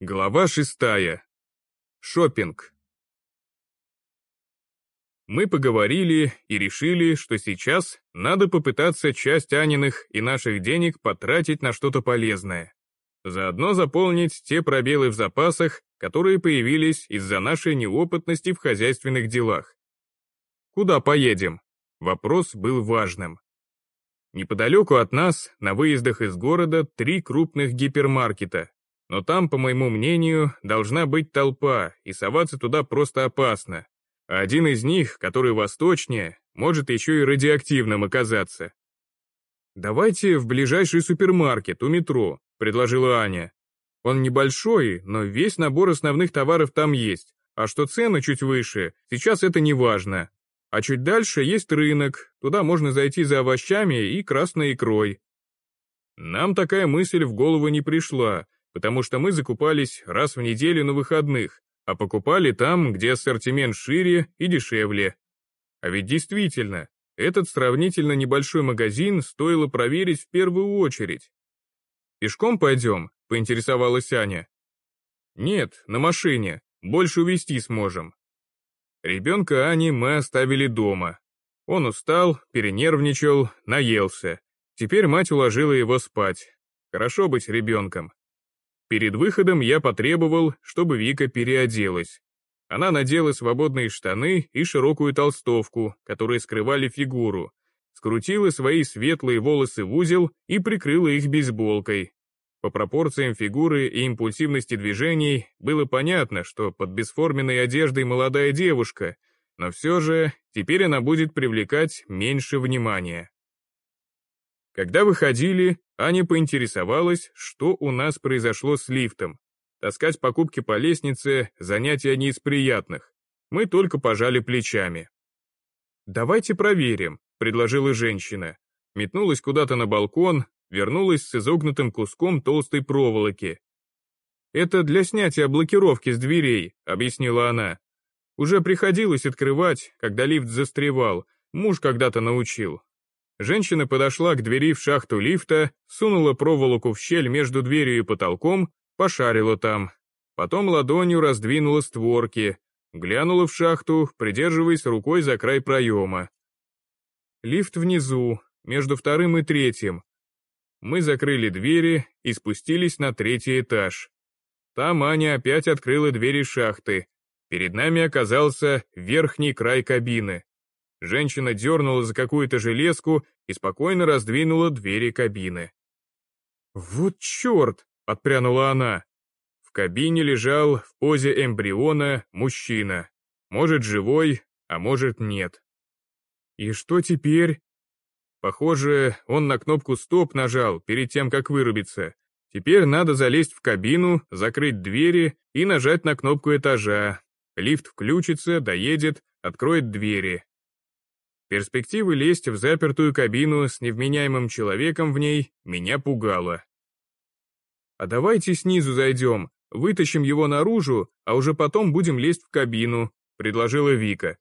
Глава шестая. Шопинг. Мы поговорили и решили, что сейчас надо попытаться часть Аниных и наших денег потратить на что-то полезное. Заодно заполнить те пробелы в запасах, которые появились из-за нашей неопытности в хозяйственных делах. Куда поедем? Вопрос был важным. Неподалеку от нас, на выездах из города, три крупных гипермаркета, но там, по моему мнению, должна быть толпа, и соваться туда просто опасно. А один из них, который восточнее, может еще и радиоактивным оказаться. «Давайте в ближайший супермаркет у метро», — предложила Аня. «Он небольшой, но весь набор основных товаров там есть, а что цены чуть выше, сейчас это не важно. А чуть дальше есть рынок, туда можно зайти за овощами и красной икрой». Нам такая мысль в голову не пришла, потому что мы закупались раз в неделю на выходных, а покупали там, где ассортимент шире и дешевле. А ведь действительно, этот сравнительно небольшой магазин стоило проверить в первую очередь. «Пешком пойдем?» — поинтересовалась Аня. «Нет, на машине, больше увезти сможем». Ребенка Ани мы оставили дома. Он устал, перенервничал, наелся. Теперь мать уложила его спать. Хорошо быть ребенком. Перед выходом я потребовал, чтобы Вика переоделась. Она надела свободные штаны и широкую толстовку, которые скрывали фигуру, скрутила свои светлые волосы в узел и прикрыла их бейсболкой. По пропорциям фигуры и импульсивности движений было понятно, что под бесформенной одеждой молодая девушка, но все же теперь она будет привлекать меньше внимания. Когда выходили, Аня поинтересовалась, что у нас произошло с лифтом. Таскать покупки по лестнице – занятие не из приятных. Мы только пожали плечами. «Давайте проверим», – предложила женщина. Метнулась куда-то на балкон, вернулась с изогнутым куском толстой проволоки. «Это для снятия блокировки с дверей», — объяснила она. «Уже приходилось открывать, когда лифт застревал, муж когда-то научил. Женщина подошла к двери в шахту лифта, сунула проволоку в щель между дверью и потолком, пошарила там. Потом ладонью раздвинула створки, глянула в шахту, придерживаясь рукой за край проема. Лифт внизу, между вторым и третьим. Мы закрыли двери и спустились на третий этаж. Там Аня опять открыла двери шахты. Перед нами оказался верхний край кабины. Женщина дернула за какую-то железку и спокойно раздвинула двери кабины. «Вот черт!» — отпрянула она. В кабине лежал в позе эмбриона мужчина. Может, живой, а может, нет. «И что теперь?» Похоже, он на кнопку «Стоп» нажал перед тем, как вырубиться. Теперь надо залезть в кабину, закрыть двери и нажать на кнопку этажа. Лифт включится, доедет, откроет двери. Перспективы лезть в запертую кабину с невменяемым человеком в ней меня пугало. «А давайте снизу зайдем, вытащим его наружу, а уже потом будем лезть в кабину», — предложила Вика.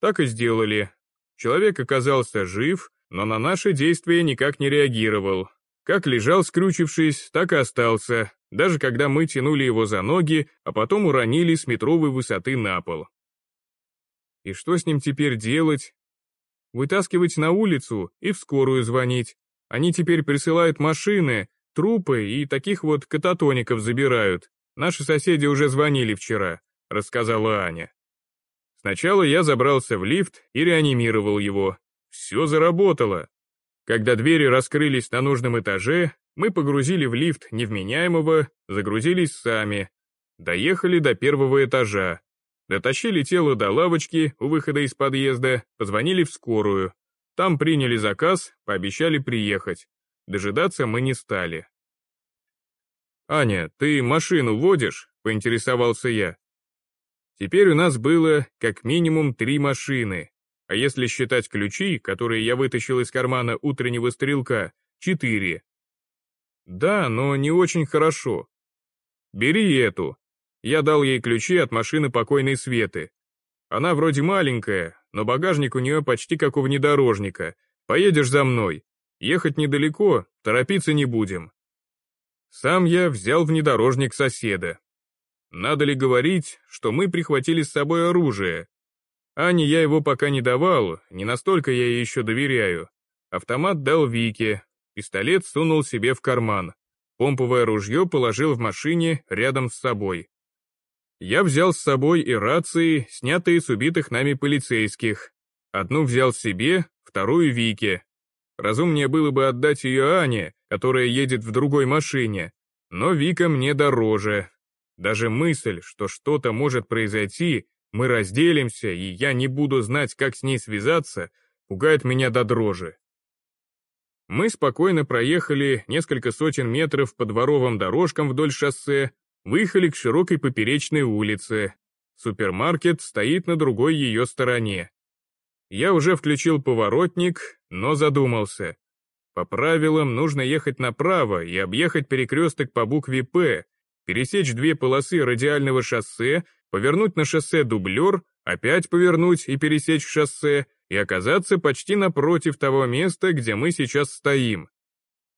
Так и сделали. Человек оказался жив, но на наши действия никак не реагировал. Как лежал скрючившись, так и остался, даже когда мы тянули его за ноги, а потом уронили с метровой высоты на пол. И что с ним теперь делать, вытаскивать на улицу и в скорую звонить. Они теперь присылают машины, трупы и таких вот кататоников забирают. Наши соседи уже звонили вчера», — рассказала Аня. Сначала я забрался в лифт и реанимировал его. Все заработало. Когда двери раскрылись на нужном этаже, мы погрузили в лифт невменяемого, загрузились сами. Доехали до первого этажа. Дотащили тело до лавочки у выхода из подъезда, позвонили в скорую. Там приняли заказ, пообещали приехать. Дожидаться мы не стали. «Аня, ты машину водишь?» — поинтересовался я. Теперь у нас было как минимум три машины, а если считать ключи, которые я вытащил из кармана утреннего стрелка, четыре. Да, но не очень хорошо. Бери эту, я дал ей ключи от машины покойной Светы. Она вроде маленькая, но багажник у нее почти как у внедорожника. Поедешь за мной. Ехать недалеко, торопиться не будем. Сам я взял внедорожник соседа. Надо ли говорить, что мы прихватили с собой оружие? Ане я его пока не давал, не настолько я ей еще доверяю. Автомат дал Вике, пистолет сунул себе в карман. Помповое ружье положил в машине рядом с собой. Я взял с собой и рации, снятые с убитых нами полицейских. Одну взял себе, вторую Вике. Разумнее было бы отдать ее Ане, которая едет в другой машине, но Вика мне дороже. Даже мысль, что что-то может произойти, мы разделимся, и я не буду знать, как с ней связаться, пугает меня до дрожи. Мы спокойно проехали несколько сотен метров по дворовым дорожкам вдоль шоссе, выехали к широкой поперечной улице. Супермаркет стоит на другой ее стороне. Я уже включил поворотник, но задумался. По правилам нужно ехать направо и объехать перекресток по букве «П», пересечь две полосы радиального шоссе, повернуть на шоссе дублер, опять повернуть и пересечь шоссе, и оказаться почти напротив того места, где мы сейчас стоим.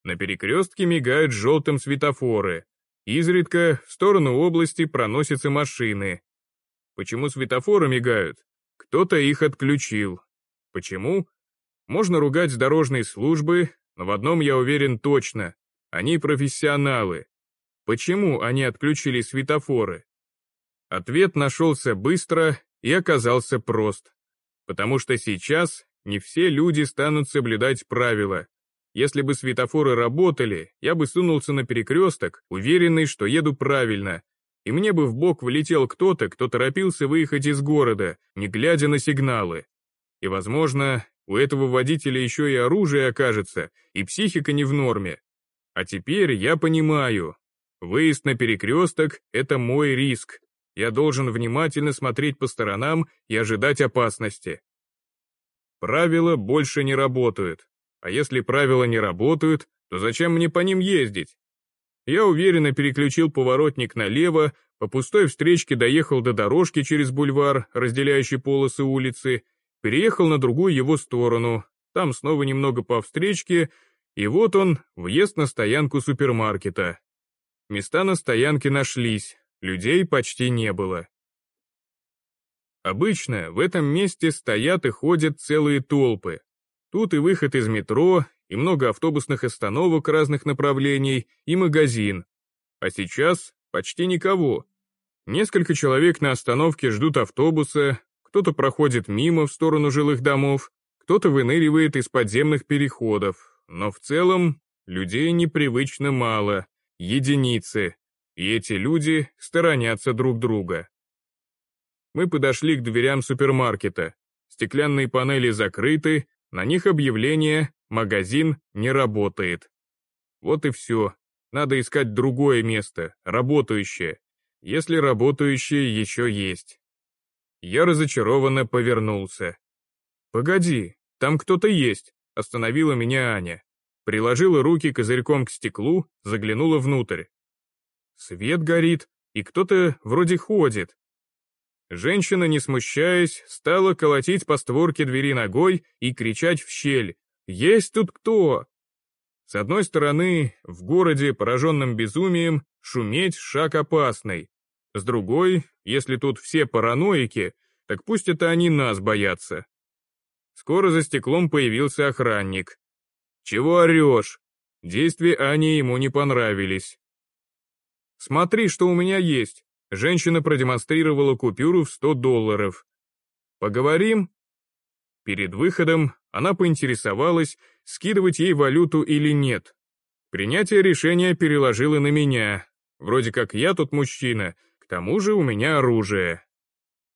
На перекрестке мигают желтым светофоры. Изредка в сторону области проносятся машины. Почему светофоры мигают? Кто-то их отключил. Почему? Можно ругать дорожные службы, но в одном я уверен точно. Они профессионалы. Почему они отключили светофоры? Ответ нашелся быстро и оказался прост потому что сейчас не все люди станут соблюдать правила. Если бы светофоры работали, я бы сунулся на перекресток, уверенный, что еду правильно, и мне бы в бок влетел кто-то, кто торопился выехать из города, не глядя на сигналы. И, возможно, у этого водителя еще и оружие окажется, и психика не в норме. А теперь я понимаю. Выезд на перекресток — это мой риск, я должен внимательно смотреть по сторонам и ожидать опасности. Правила больше не работают. А если правила не работают, то зачем мне по ним ездить? Я уверенно переключил поворотник налево, по пустой встречке доехал до дорожки через бульвар, разделяющей полосы улицы, переехал на другую его сторону, там снова немного по встречке, и вот он, въезд на стоянку супермаркета. Места на стоянке нашлись, Людей почти не было. Обычно в этом месте стоят и ходят целые толпы. Тут и выход из метро, и много автобусных остановок разных направлений, и магазин. А сейчас почти никого. Несколько человек на остановке ждут автобуса, кто-то проходит мимо в сторону жилых домов, кто-то выныривает из подземных переходов, но в целом людей непривычно мало, единицы и эти люди сторонятся друг друга. Мы подошли к дверям супермаркета. Стеклянные панели закрыты, на них объявление «Магазин не работает». Вот и все. Надо искать другое место, работающее, если работающее еще есть. Я разочарованно повернулся. «Погоди, там кто-то есть», — остановила меня Аня. Приложила руки козырьком к стеклу, заглянула внутрь. Свет горит, и кто-то вроде ходит. Женщина, не смущаясь, стала колотить по створке двери ногой и кричать в щель «Есть тут кто?». С одной стороны, в городе, пораженном безумием, шуметь шаг опасный. С другой, если тут все параноики, так пусть это они нас боятся. Скоро за стеклом появился охранник. «Чего орешь?» Действия Ани ему не понравились. Смотри, что у меня есть. Женщина продемонстрировала купюру в 100 долларов. Поговорим? Перед выходом она поинтересовалась, скидывать ей валюту или нет. Принятие решения переложило на меня. Вроде как я тут мужчина, к тому же у меня оружие.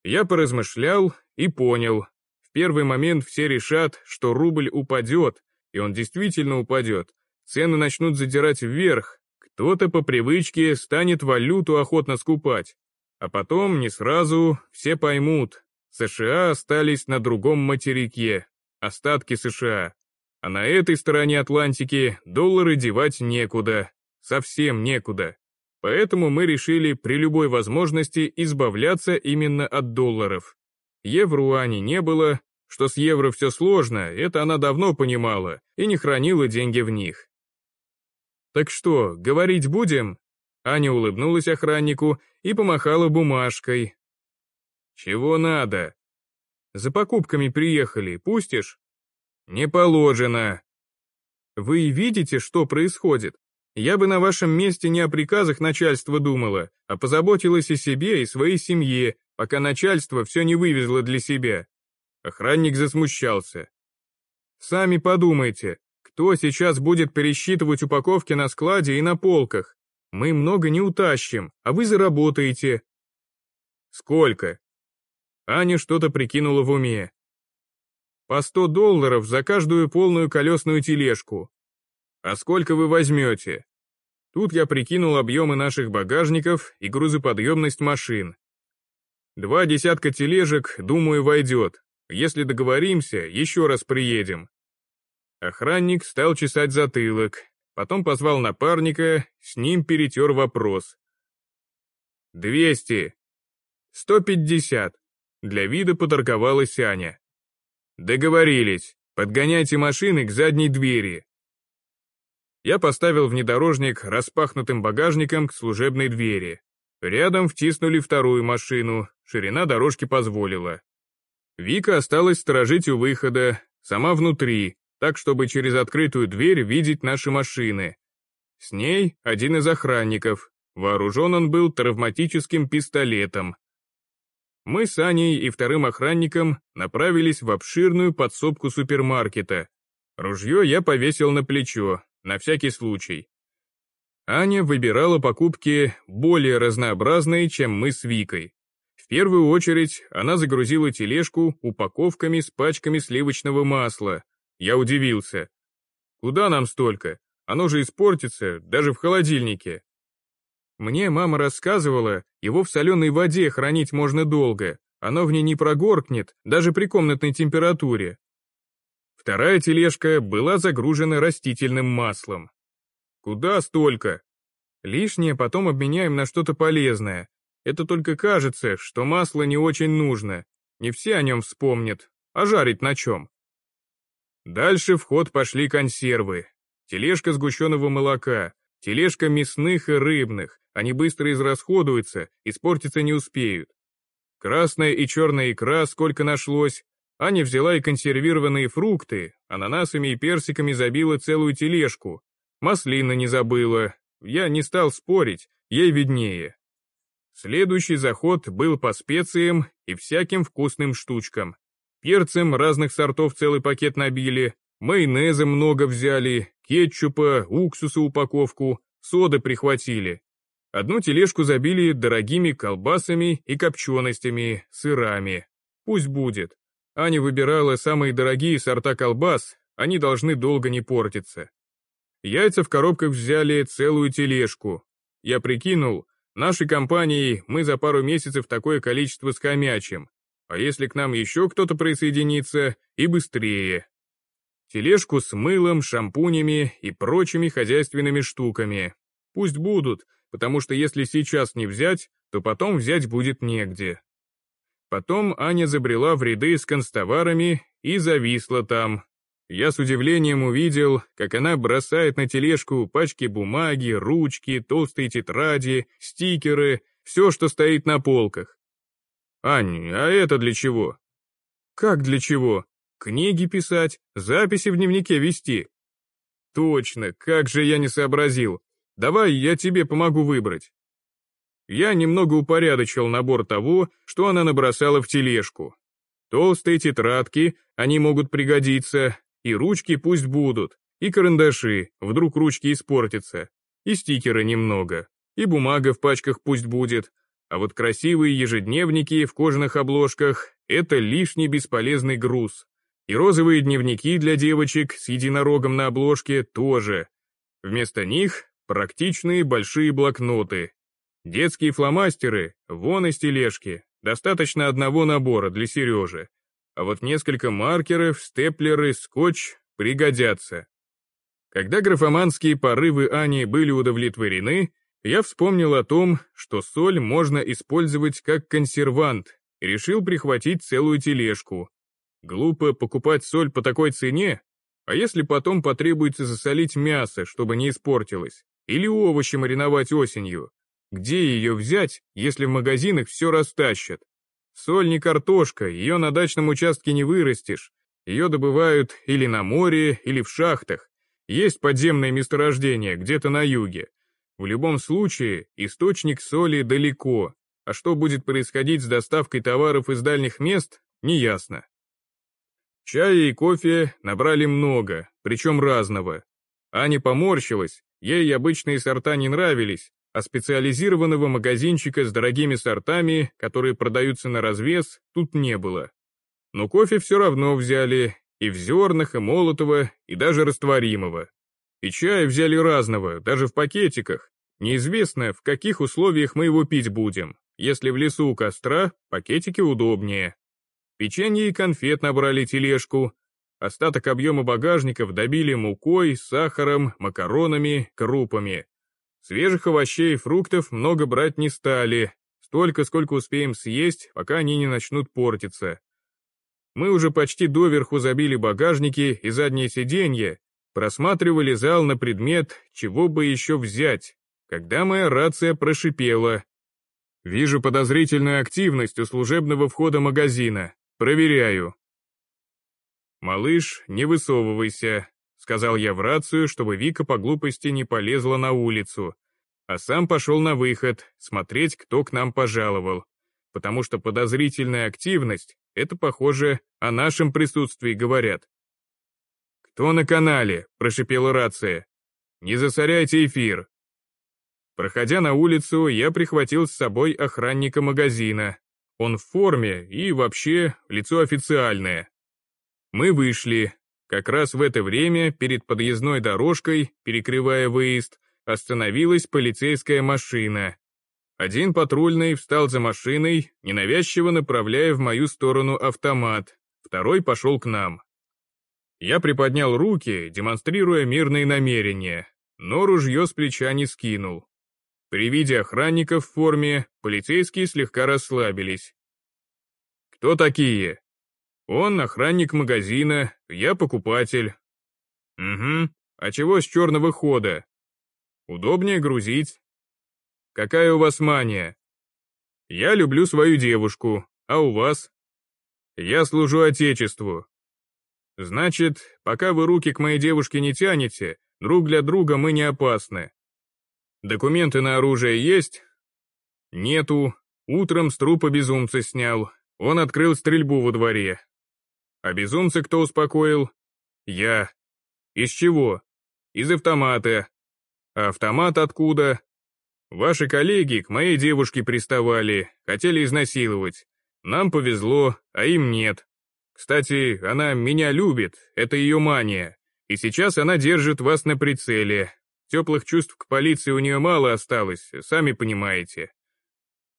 Я поразмышлял и понял. В первый момент все решат, что рубль упадет, и он действительно упадет. Цены начнут задирать вверх, кто-то по привычке станет валюту охотно скупать, а потом не сразу все поймут, США остались на другом материке, остатки США, а на этой стороне Атлантики доллары девать некуда, совсем некуда. Поэтому мы решили при любой возможности избавляться именно от долларов. Евро не было, что с евро все сложно, это она давно понимала и не хранила деньги в них. «Так что, говорить будем?» Аня улыбнулась охраннику и помахала бумажкой. «Чего надо?» «За покупками приехали, пустишь?» «Не положено». «Вы видите, что происходит? Я бы на вашем месте не о приказах начальства думала, а позаботилась о себе и своей семье, пока начальство все не вывезло для себя». Охранник засмущался. «Сами подумайте, кто сейчас будет пересчитывать упаковки на складе и на полках? Мы много не утащим, а вы заработаете. Сколько? Аня что-то прикинула в уме. По 100 долларов за каждую полную колесную тележку. А сколько вы возьмете? Тут я прикинул объемы наших багажников и грузоподъемность машин. Два десятка тележек, думаю, войдет. Если договоримся, еще раз приедем. Охранник стал чесать затылок, потом позвал напарника, с ним перетер вопрос. «Двести!» «Сто пятьдесят!» Для вида поторговалась Аня. «Договорились, подгоняйте машины к задней двери». Я поставил внедорожник распахнутым багажником к служебной двери. Рядом втиснули вторую машину, ширина дорожки позволила. Вика осталась сторожить у выхода, сама внутри, так чтобы через открытую дверь видеть наши машины. С ней один из охранников, вооружен он был травматическим пистолетом. Мы с Аней и вторым охранником направились в обширную подсобку супермаркета. Ружье я повесил на плечо, на всякий случай. Аня выбирала покупки более разнообразные, чем мы с Викой. В первую очередь она загрузила тележку упаковками с пачками сливочного масла, я удивился. Куда нам столько? Оно же испортится, даже в холодильнике. Мне мама рассказывала, его в соленой воде хранить можно долго, оно в ней не прогоркнет, даже при комнатной температуре. Вторая тележка была загружена растительным маслом. Куда столько? Лишнее потом обменяем на что-то полезное. Это только кажется, что масло не очень нужно. Не все о нем вспомнят. А жарить на чем? Дальше в ход пошли консервы. Тележка сгущенного молока, тележка мясных и рыбных, они быстро израсходуются, испортиться не успеют. Красная и черная икра сколько нашлось. Аня взяла и консервированные фрукты, ананасами и персиками забила целую тележку. Маслина не забыла. Я не стал спорить, ей виднее. Следующий заход был по специям и всяким вкусным штучкам. Перцем разных сортов целый пакет набили, майонеза много взяли, кетчупа, уксуса упаковку, соды прихватили. Одну тележку забили дорогими колбасами и копченостями, сырами. Пусть будет. Аня выбирала самые дорогие сорта колбас, они должны долго не портиться. Яйца в коробках взяли целую тележку. Я прикинул, нашей компанией мы за пару месяцев такое количество скомячим а если к нам еще кто-то присоединится, и быстрее. Тележку с мылом, шампунями и прочими хозяйственными штуками. Пусть будут, потому что если сейчас не взять, то потом взять будет негде. Потом Аня забрела в ряды с констоварами и зависла там. Я с удивлением увидел, как она бросает на тележку пачки бумаги, ручки, толстые тетради, стикеры, все, что стоит на полках. «Ань, а это для чего?» «Как для чего? Книги писать, записи в дневнике вести». «Точно, как же я не сообразил. Давай я тебе помогу выбрать». Я немного упорядочил набор того, что она набросала в тележку. Толстые тетрадки, они могут пригодиться, и ручки пусть будут, и карандаши, вдруг ручки испортятся, и стикеры немного, и бумага в пачках пусть будет, а вот красивые ежедневники в кожаных обложках — это лишний бесполезный груз. И розовые дневники для девочек с единорогом на обложке тоже. Вместо них практичные большие блокноты. Детские фломастеры, вон из тележки, достаточно одного набора для Сережи. А вот несколько маркеров, степлеры, скотч пригодятся. Когда графоманские порывы Ани были удовлетворены, я вспомнил о том, что соль можно использовать как консервант, и решил прихватить целую тележку. Глупо покупать соль по такой цене? А если потом потребуется засолить мясо, чтобы не испортилось? Или овощи мариновать осенью? Где ее взять, если в магазинах все растащат? Соль не картошка, ее на дачном участке не вырастешь. Ее добывают или на море, или в шахтах. Есть подземное месторождение где-то на юге. В любом случае, источник соли далеко, а что будет происходить с доставкой товаров из дальних мест, неясно. Чая и кофе набрали много, причем разного. Аня поморщилась, ей обычные сорта не нравились, а специализированного магазинчика с дорогими сортами, которые продаются на развес, тут не было. Но кофе все равно взяли, и в зернах, и молотого, и даже растворимого. И чая взяли разного, даже в пакетиках. Неизвестно, в каких условиях мы его пить будем. Если в лесу у костра, пакетики удобнее. Печенье и конфет набрали тележку. Остаток объема багажников добили мукой, сахаром, макаронами, крупами. Свежих овощей и фруктов много брать не стали, столько, сколько успеем съесть, пока они не начнут портиться. Мы уже почти доверху забили багажники и задние сиденья, просматривали зал на предмет, чего бы еще взять, когда моя рация прошипела. Вижу подозрительную активность у служебного входа магазина. Проверяю. «Малыш, не высовывайся», — сказал я в рацию, чтобы Вика по глупости не полезла на улицу, а сам пошел на выход, смотреть, кто к нам пожаловал, потому что подозрительная активность — это, похоже, о нашем присутствии говорят. «Кто на канале?» — прошипела рация. «Не засоряйте эфир». Проходя на улицу, я прихватил с собой охранника магазина, он в форме и вообще лицо официальное. Мы вышли. Как раз в это время перед подъездной дорожкой, перекрывая выезд, остановилась полицейская машина. Один патрульный встал за машиной, ненавязчиво направляя в мою сторону автомат, второй пошел к нам. Я приподнял руки, демонстрируя мирные намерения, но ружье с плеча не скинул. При виде охранников в форме, полицейские слегка расслабились. «Кто такие?» «Он охранник магазина, я покупатель». «Угу, а чего с черного хода?» «Удобнее грузить». «Какая у вас мания?» «Я люблю свою девушку, а у вас?» «Я служу Отечеству». «Значит, пока вы руки к моей девушке не тянете, друг для друга мы не опасны. Документы на оружие есть? Нету. Утром с трупа безумца снял. Он открыл стрельбу во дворе. А безумца кто успокоил? Я. Из чего? Из автомата. А автомат откуда? Ваши коллеги к моей девушке приставали, хотели изнасиловать. Нам повезло, а им нет. Кстати, она меня любит, это ее мания. И сейчас она держит вас на прицеле, Теплых чувств к полиции у нее мало осталось, сами понимаете.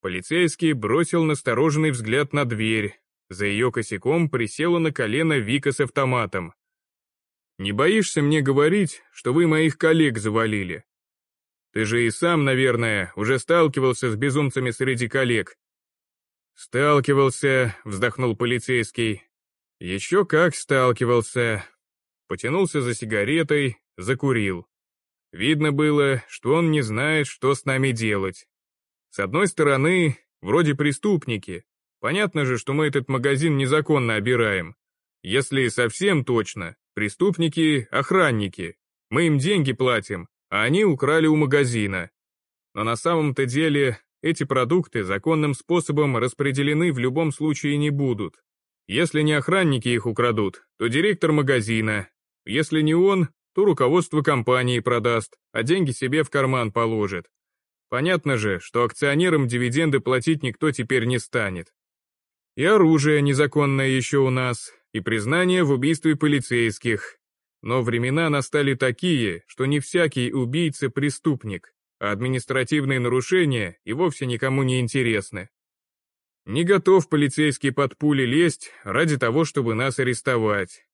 Полицейский бросил настороженный взгляд на дверь. За ее косяком присела на колено Вика с автоматом. «Не боишься мне говорить, что вы моих коллег завалили? Ты же и сам, наверное, уже сталкивался с безумцами среди коллег». «Сталкивался», — вздохнул полицейский. «Еще как сталкивался». Потянулся за сигаретой, закурил. Видно было, что он не знает, что с нами делать. С одной стороны, вроде преступники. Понятно же, что мы этот магазин незаконно обираем. Если совсем точно, преступники — охранники. Мы им деньги платим, а они украли у магазина. Но на самом-то деле эти продукты законным способом распределены в любом случае не будут. Если не охранники их украдут, то директор магазина. Если не он, то руководство компании продаст, а деньги себе в карман положит. Понятно же, что акционерам дивиденды платить никто теперь не станет. И оружие незаконное еще у нас, и признание в убийстве полицейских. Но времена настали такие, что не всякий убийца преступник, а административные нарушения и вовсе никому не интересны. Не готов полицейский под пули лезть ради того, чтобы нас арестовать.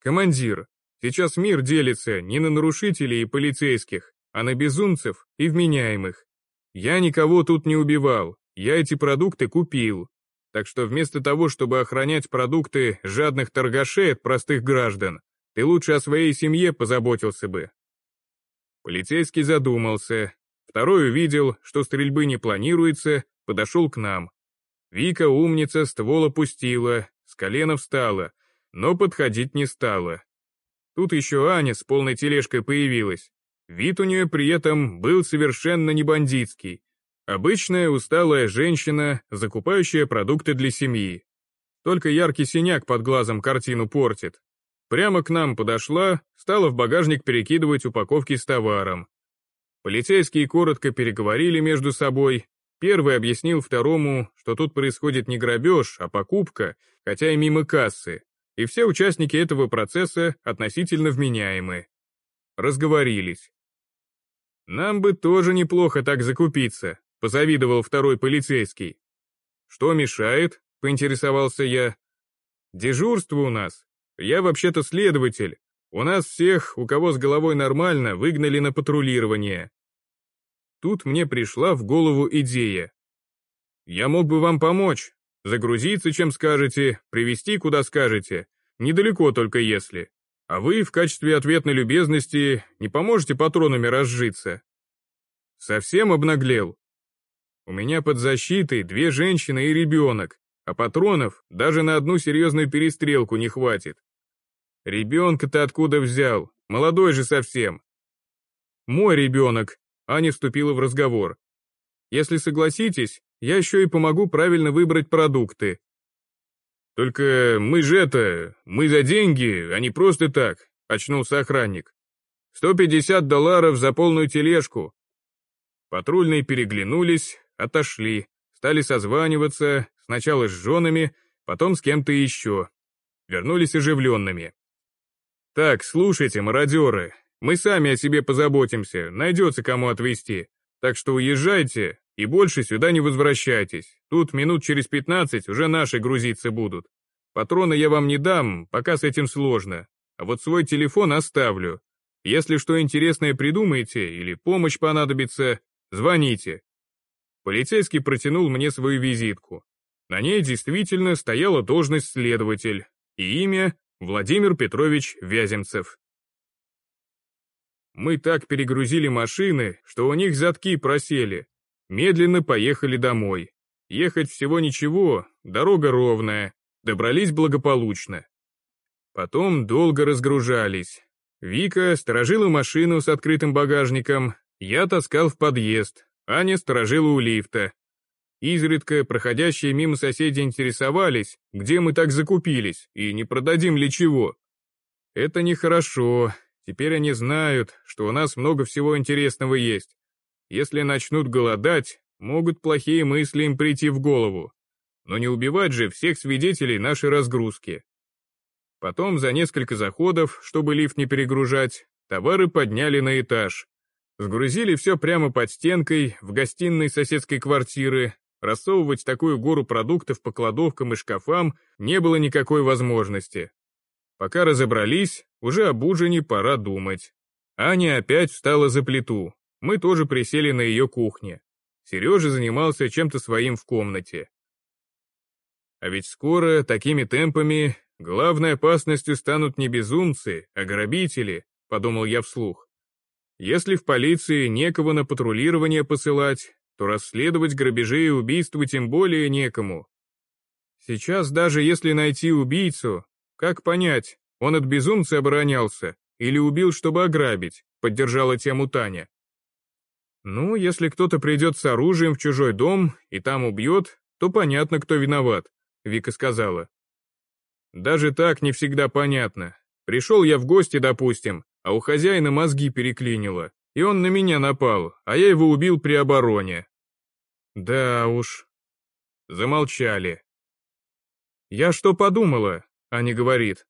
Командир, Сейчас мир делится не на нарушителей и полицейских, а на безумцев и вменяемых. Я никого тут не убивал, я эти продукты купил. Так что вместо того, чтобы охранять продукты жадных торгашей от простых граждан, Ты лучше о своей семье позаботился бы». Полицейский задумался. Второй увидел, что стрельбы не планируется, подошел к нам. Вика, умница, ствол опустила, с колена встала, но подходить не стала. Тут еще Аня с полной тележкой появилась. Вид у нее при этом был совершенно не бандитский. Обычная усталая женщина, закупающая продукты для семьи. Только яркий синяк под глазом картину портит. Прямо к нам подошла, стала в багажник перекидывать упаковки с товаром. Полицейские коротко переговорили между собой. Первый объяснил второму, что тут происходит не грабеж, а покупка, хотя и мимо кассы, и все участники этого процесса относительно вменяемы. Разговорились. «Нам бы тоже неплохо так закупиться», — позавидовал второй полицейский. «Что мешает?» — поинтересовался я. «Дежурство у нас. Я вообще-то следователь. У нас всех, у кого с головой нормально, выгнали на патрулирование». Тут мне пришла в голову идея. «Я мог бы вам помочь. Загрузиться, чем скажете, привезти, куда скажете. Недалеко только если а вы в качестве ответной любезности не поможете патронами разжиться. Совсем обнаглел. У меня под защитой две женщины и ребенок, а патронов даже на одну серьезную перестрелку не хватит. Ребенка-то откуда взял? Молодой же совсем. Мой ребенок, Аня вступила в разговор. Если согласитесь, я еще и помогу правильно выбрать продукты. «Только мы же это, мы за деньги, а не просто так», — очнулся охранник. «Сто пятьдесят долларов за полную тележку». Патрульные переглянулись, отошли, стали созваниваться, сначала с женами, потом с кем-то еще. Вернулись оживленными. «Так, слушайте, мародеры, мы сами о себе позаботимся, найдется кому отвезти, так что уезжайте и больше сюда не возвращайтесь. Тут минут через пятнадцать уже наши грузиться будут. Патроны я вам не дам, пока с этим сложно. А вот свой телефон оставлю. Если что интересное придумаете или помощь понадобится, звоните. Полицейский протянул мне свою визитку. На ней действительно стояла должность следователь и имя Владимир Петрович Вяземцев. Мы так перегрузили машины, что у них задки просели, Медленно поехали домой. Ехать всего ничего, дорога ровная, добрались благополучно. Потом долго разгружались. Вика сторожила машину с открытым багажником, я таскал в подъезд, Аня сторожила у лифта. Изредка проходящие мимо соседи интересовались, где мы так закупились и не продадим ли чего. Это нехорошо, теперь они знают, что у нас много всего интересного есть. Если начнут голодать, могут плохие мысли им прийти в голову. Но не убивать же всех свидетелей нашей разгрузки. Потом за несколько заходов, чтобы лифт не перегружать, товары подняли на этаж. Сгрузили все прямо под стенкой, в гостиной соседской квартиры. Рассовывать такую гору продуктов по кладовкам и шкафам не было никакой возможности. Пока разобрались, уже об ужине пора думать. Аня опять встала за плиту, мы тоже присели на ее кухне. Сережа занимался чем-то своим в комнате. А ведь скоро, такими темпами, главной опасностью станут не безумцы, а грабители, подумал я вслух. Если в полиции некого на патрулирование посылать, то расследовать грабежи и убийства тем более некому. Сейчас даже если найти убийцу, как понять, он от безумца оборонялся или убил, чтобы ограбить, поддержала тему Таня. Ну, если кто-то придет с оружием в чужой дом и там убьет, то понятно, кто виноват, Вика сказала. Даже так не всегда понятно. Пришел я в гости, допустим, а у хозяина мозги переклинило, и он на меня напал, а я его убил при обороне. Да уж. Замолчали. Я что подумала, Аня говорит.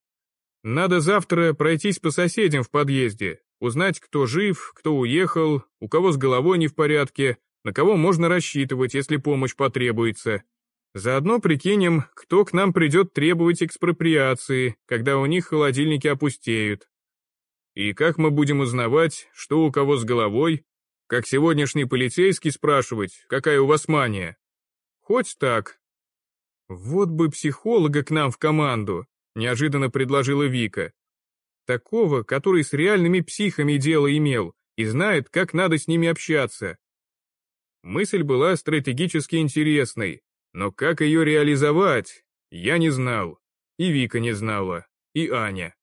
Надо завтра пройтись по соседям в подъезде, узнать, кто жив, кто уехал, у кого с головой не в порядке, на кого можно рассчитывать, если помощь потребуется. Заодно прикинем, кто к нам придет требовать экспроприации, когда у них холодильники опустеют. И как мы будем узнавать, что у кого с головой, как сегодняшний полицейский спрашивать, какая у вас мания? Хоть так. Вот бы психолога к нам в команду, неожиданно предложила Вика. такого, который с реальными психами дело имел и знает, как надо с ними общаться. Мысль была стратегически интересной, но как ее реализовать, я не знал. И Вика не знала, и Аня.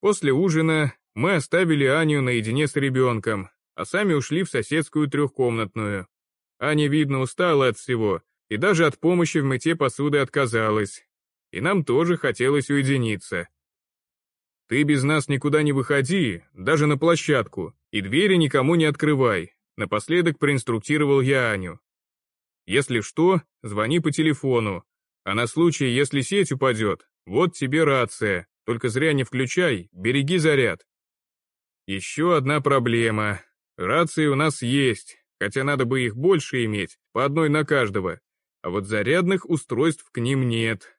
После ужина мы оставили Аню наедине с ребенком, а сами ушли в соседскую трехкомнатную. Аня, видно, устала от всего, и даже от помощи в мытье посуды отказалась. И нам тоже хотелось уединиться. «Ты без нас никуда не выходи, даже на площадку, и двери никому не открывай», напоследок проинструктировал я Аню. «Если что, звони по телефону, а на случай, если сеть упадет, вот тебе рация, только зря не включай, береги заряд». Еще одна проблема. Рации у нас есть, хотя надо бы их больше иметь, по одной на каждого. А вот зарядных устройств к ним нет.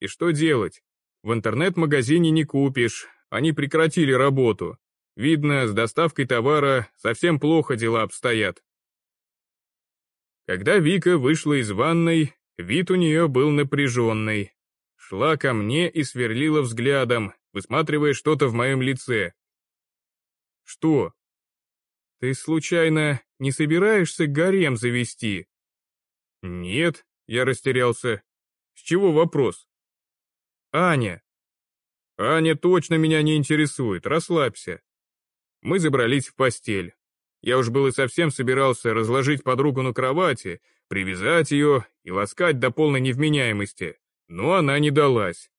И что делать? В интернет-магазине не купишь, они прекратили работу. Видно, с доставкой товара совсем плохо дела обстоят. Когда Вика вышла из ванной, вид у нее был напряженный. Шла ко мне и сверлила взглядом, высматривая что-то в моем лице. «Что?» «Ты случайно не собираешься гарем завести?» «Нет», — я растерялся. «С чего вопрос?» «Аня». «Аня точно меня не интересует, расслабься». Мы забрались в постель. Я уж было совсем собирался разложить подругу на кровати, привязать ее и ласкать до полной невменяемости, но она не далась.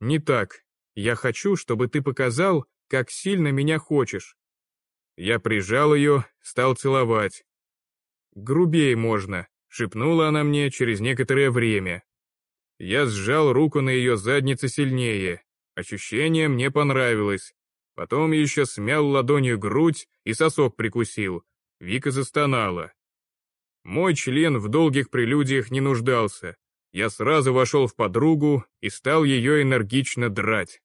«Не так. Я хочу, чтобы ты показал, как сильно меня хочешь». Я прижал ее, стал целовать. «Грубее можно», — шепнула она мне через некоторое время. Я сжал руку на ее заднице сильнее. Ощущение мне понравилось. Потом еще смял ладонью грудь и сосок прикусил. Вика застонала. Мой член в долгих прелюдиях не нуждался. Я сразу вошел в подругу и стал ее энергично драть.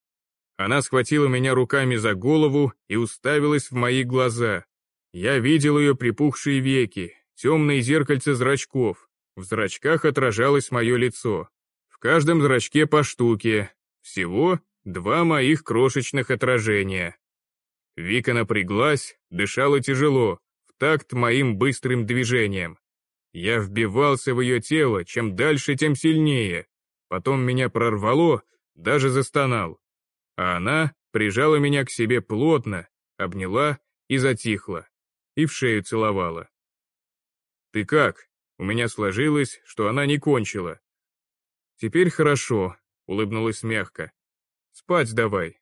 Она схватила меня руками за голову и уставилась в мои глаза. Я видел ее припухшие веки, темные зеркальца зрачков. В зрачках отражалось мое лицо. В каждом зрачке по штуке. Всего два моих крошечных отражения. Вика напряглась, дышала тяжело, в такт моим быстрым движением. Я вбивался в ее тело, чем дальше, тем сильнее. Потом меня прорвало, даже застонал а она прижала меня к себе плотно, обняла и затихла, и в шею целовала. «Ты как?» У меня сложилось, что она не кончила. «Теперь хорошо», — улыбнулась мягко. «Спать давай,